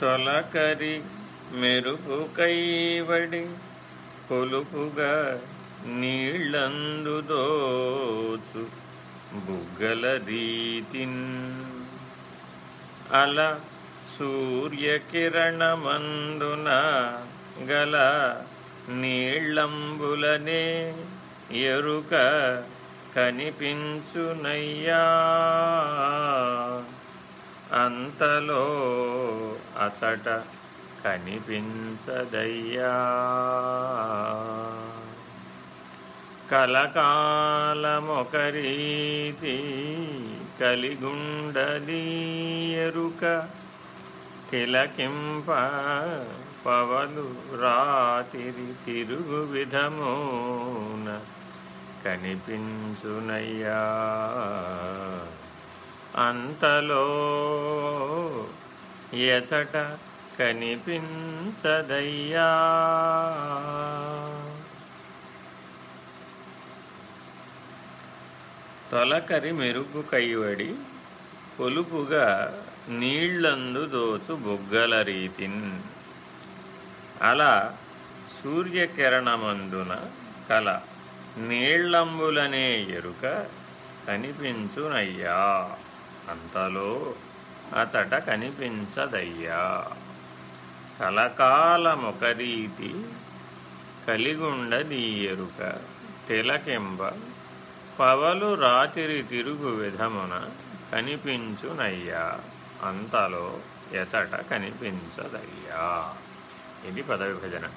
తొలకరి మెరుపు కైవడి కొలుపుగా నీళ్ళందు దోచు బుగ్గల రీతిన్. అలా సూర్యకిరణమందున గల నీళ్ళంబులనే ఎరుక కనిపించునయ్యా. అంతలో అచట కనిపించదయ్యా. కలకాలమొకరీతి కలిగుండదీయరుక తిలకింప పవలు రాతిరి తిరుగు విధమున కనిపించునయ్యా. అంతలో ఎచట కనిపించదయ్యా. తొలకరి మెరుగు కైవడి పొలుపుగా నీళ్ళందు దోచు బొగ్గల రీతిన్. అలా సూర్యకిరణమందున కల నీళ్ళంబులనే ఎరుక కనిపించునయ్యా. అంతలో అతట కనిపించదయ్యా. కలకాలమొక కలిగుండదీయరుక కలిగుండదీ ఎరుక పవలు రాతిరి తిరుగు విధమున కనిపించునయ్యా. అంతలో ఎతట కనిపించదయ్యా. ఇది పదవిభజన.